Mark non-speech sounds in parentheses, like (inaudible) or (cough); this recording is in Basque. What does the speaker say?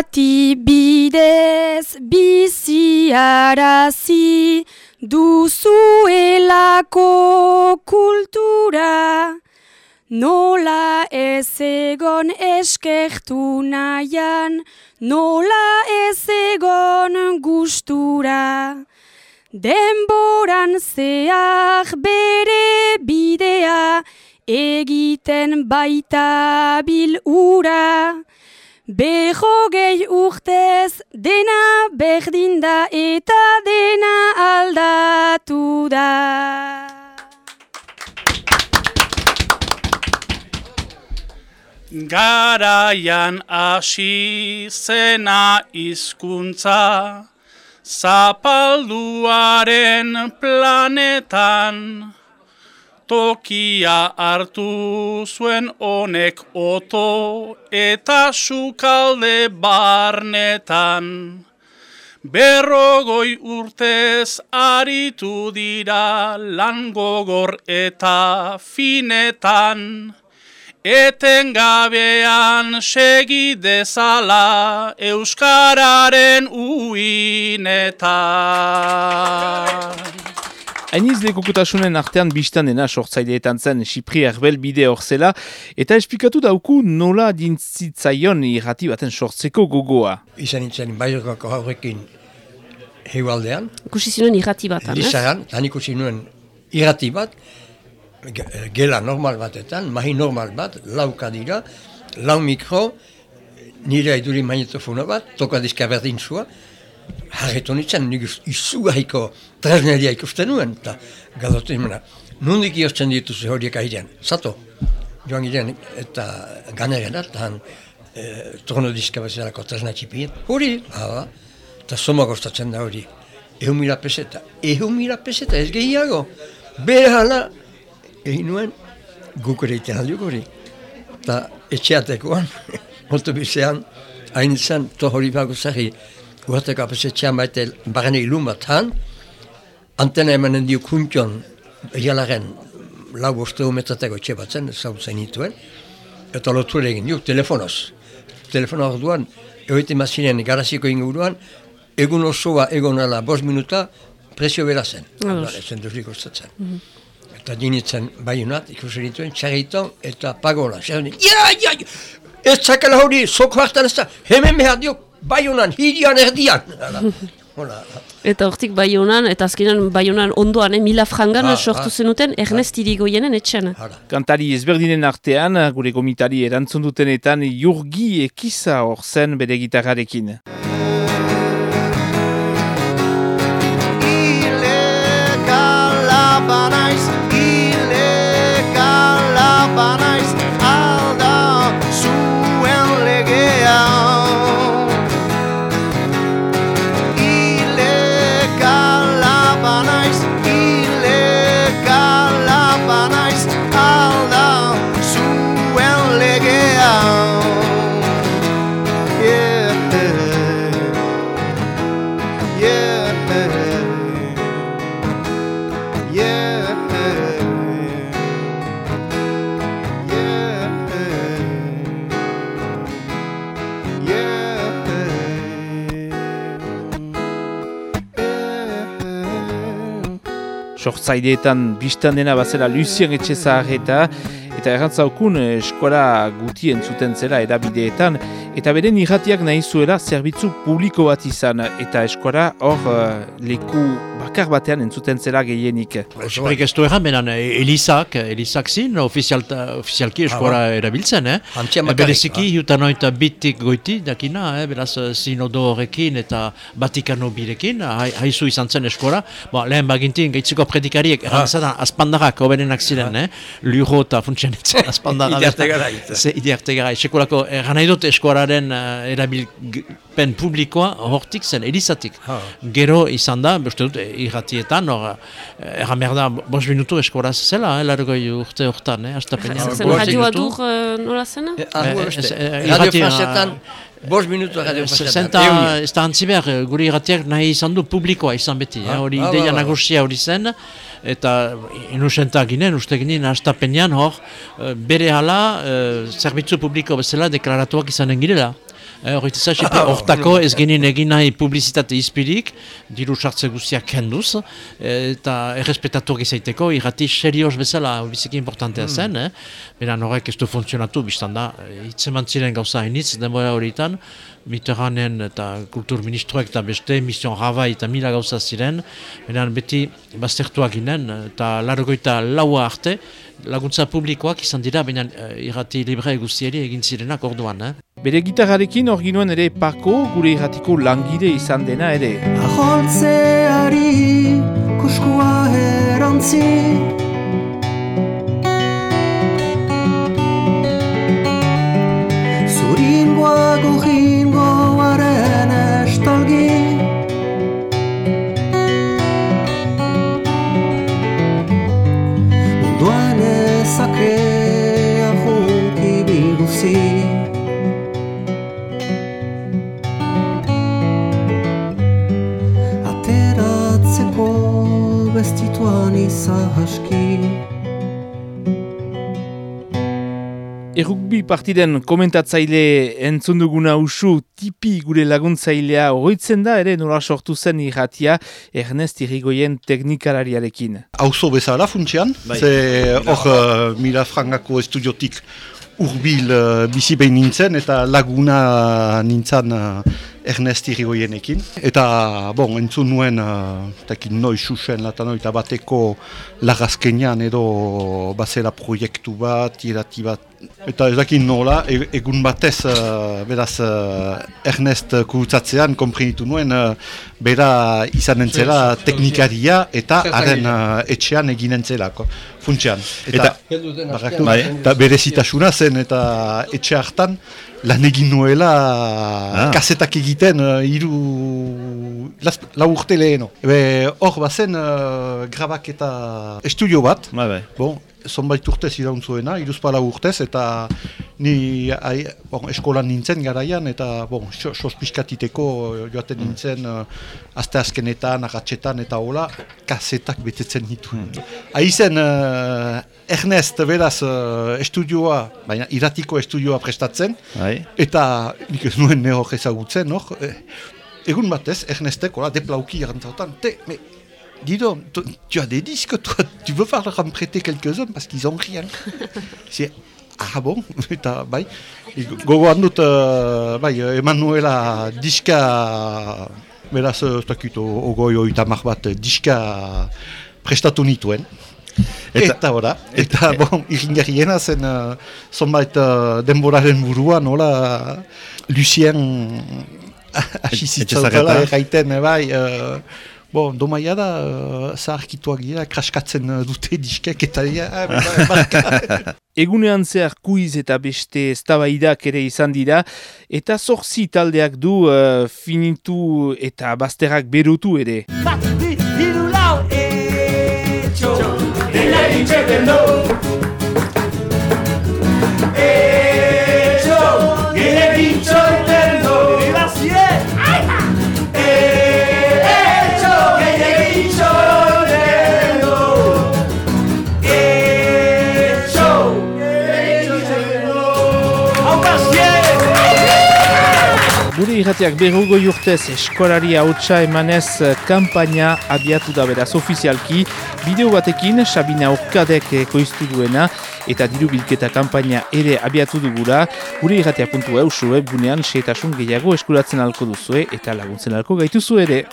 irrati bidez biziarazi duzuelako kultura. Nola ez egon eskertu nahian, nola ez egon gustura. Denboran zeak bere bidea, egiten baita bilura. Beho gehi urtez dena berdin da eta dena aldatu da. Garaian hasi zena hizkuntza zapalduaren planetan tokia hartu zuen honek oto eta sukalde barnetan berrogoi urtez aritu dira lan gogor eta finetan Etengabean segi dezala Euskararen uinetan. Hainiz lekokotasunen artean biztan dena sortzaileetan zen Xipri Erbel bide hor zela, eta esplikatu dauku nola dintzitzaion irrati baten sortzeko gogoa. Izan nintzen baiokako horrekin hegualdean. Ikusi zinuen irrati bat, Lizagan, han ikusi nuen irrati bat, gela normal batetan, mahi normal bat, lauka dira, lau mikro, nire aiduri magnetofona bat, toka dizka berdin zua, harretu nintzen, nik izugarriko tresneria ikusten nuen, eta galotu nimena, nundik ioztzen dituzu horiek airean, zato, joan giren, eta ganeren eta han, e, trono dizka bezalako tresna txipiet, hori, hala, eta soma gostatzen da hori, ehu mila peseta, ehu mila peseta, ez gehiago, behala, egin nuen guk ere iten aldiuk hori. Eta etxeatekoan, autobusean, (laughs) hain izan, to hori bago zari, uarteko apesetxean baite barren ilun bat han, antena emanen dio kuntion, jalaren lau boste metrateko etxe bat zen, zau zen nituen, eta lotu egin dio, telefonoz. Telefono hor duan, egoite mazinen garaziko inguruan, egun osoa egon ala bos minuta, presio bera zen. Zen duzik ostatzen. Mm -hmm eta dinitzen baiunat, ikusen dituen, txarriton eta pagola. Txarriton, ja, ja, ez txakala hori, soko hartan ez da, hemen behar dio, baiunan, hidian erdian. Eta hortik baiunan, eta azkenan baiunan ondoan, eh, mila frangan ha, sortu ha, zenuten, Ernest ha. Irigoyenen etxen. Kantari ezberdinen artean, gure gomitari erantzun dutenetan, jurgi ekiza hor zen bere gitarrarekin. Sortzaideetan biztan dena bazera Lucien Etxezar eta eta errantzaukun eh, eskola gutien zuten zela erabideetan eta beren irratiak nahi zuela zerbitzu publiko bat izan eta eskola hor uh, leku bakar batean entzuten zela gehienik. Esprik ez du erran benan, Elizak, Elizak zin, ofizialki eskola ah, erabiltzen, eh? E, bereziki, ah. jutan oita bitik goiti, dakina, eh? beraz sinodo horrekin eta batikano birekin, haizu izan zen eskola, bo, lehen bagintin, gaitziko predikariek, erran ah. zaten, azpandarrak, oberenak ziren, ah. eh? Luro eta funtsianitzen. (laughs) Idiarte garai. Idiarte garai, sekolako, erran nahi dut eskolaren uh, erabilpen publikoa hortik zen, Elizatik. Gero izan da, beste dut, irratietan, hor, eh, erran behar da, bos minutu eskoraz zela, eh, largoi urte urtan, eh, astapenean. Zer radio adur uh, nola zena? Eh, eh, radio francetan, bos minutu radio francetan. Zenta, ez da antzi behar, guri irratiak nahi izan du publikoa izan beti, ah, hori ah, ideia ba, ba. nagusia hori zen, eta inusenta ginen, uste ginen, astapenean hor, bere hala, zerbitzu publiko bezala deklaratuak izanen girela. Hortako ez genin egin nahi publizitate izpirik, diru sartze guztiak kenduz, eta errespetatu gizaiteko, irrati serioz bezala biziki importantea hmm. zen, eh? Beran horrek ez du funtzionatu, biztan da, hitzeman ziren gauza hainitz, denbora horietan, Mitterranden eta kulturministroek eta beste, mission Rava eta mila gauza ziren, beran beti baztertuak ginen, eta largoita laua arte, laguntza publikoak izan dira, baina uh, irrati libre guztieri egin zirenak orduan. Eh? Bere gitarrarekin hor ginoen ere pako gure irratiko langide izan dena ere. Aholtzeari kuskua erantzi Partiden komentatzaile entzun duguna usu tipi gure laguntzailea horitzen da, ere nola sortu zen irratia Ernest Irigoyen teknikalariarekin. Hauzo bezala funtsian, bai. ze hor uh, mila frangako estudiotik urbil uh, bizi behin nintzen eta laguna nintzen uh, Ernest Irigoyenekin. Eta, bon, entzun nuen, uh, noi susen lata noi, eta bateko lagazkenian edo bazela proiektu bat, irati bat. Eta ez dakit nola, e, egun batez, uh, beraz, uh, Ernest kurutzatzean, komprenitu nuen, uh, bera izan entzela teknikaria eta haren uh, etxean egin entzela, funtsean. Eta, bai, eta bere zitasuna zen eta etxe hartan, lan egin nuela ah. kasetak egiten uh, iru lau urte leheno. Hor bazen uh, grabak eta estudio bat, bai, bai. bon, zonbait urtez iraunzuena, iruzpala urtez, eta ni ai, bon, eskolan nintzen garaian, eta bon, sospiskatiteko joaten mm. nintzen uh, azte azkenetan, agatxetan, eta hola, kasetak betetzen ditu. Hmm. Aizen, uh, Ernest, beraz, uh, estudioa, baina iratiko estudioa prestatzen, Ai. eta nik ez nuen neho ezagutzen, no? Eh, egun batez, Ernestek, hola, deplauki erantzautan, te, me, dis donc, tu as des disques, toi, tu veux faire leur prêter quelques-uns parce qu'ils ont rien. (laughs) C'est ah bon, eta bai, gogoan dut, uh, bai, Emanuela diska, beraz, ez dakit, ogoi oita bat, diska prestatu nituen. Eta, eta ora, eta, eta bon, iringarriena zen, uh, zonbait uh, denboraren burua, nola, Lucien, asizitzautela, erraiten, bai, uh, Bon, domaia da, uh, zaharkituak gira, kraskatzen uh, dute diskek eta dira, ah, (laughs) Egunean zehar kuiz eta beste eztabaidak ere izan dira, eta zorzi taldeak du uh, finitu eta bazterrak berutu ere. Zati, hiru lau, etxo, dila itxeten du. Gure irratiak berrugo urtez eskolari hautsa emanez eh, kampaina abiatu da beraz ofizialki. Bideo batekin Sabina Urkadek koiztu duena eta diru bilketa kampaina ere abiatu dugula. Gure irratia.eu web gunean seetasun gehiago eskuratzen alko duzue eta laguntzen alko gaitu ere.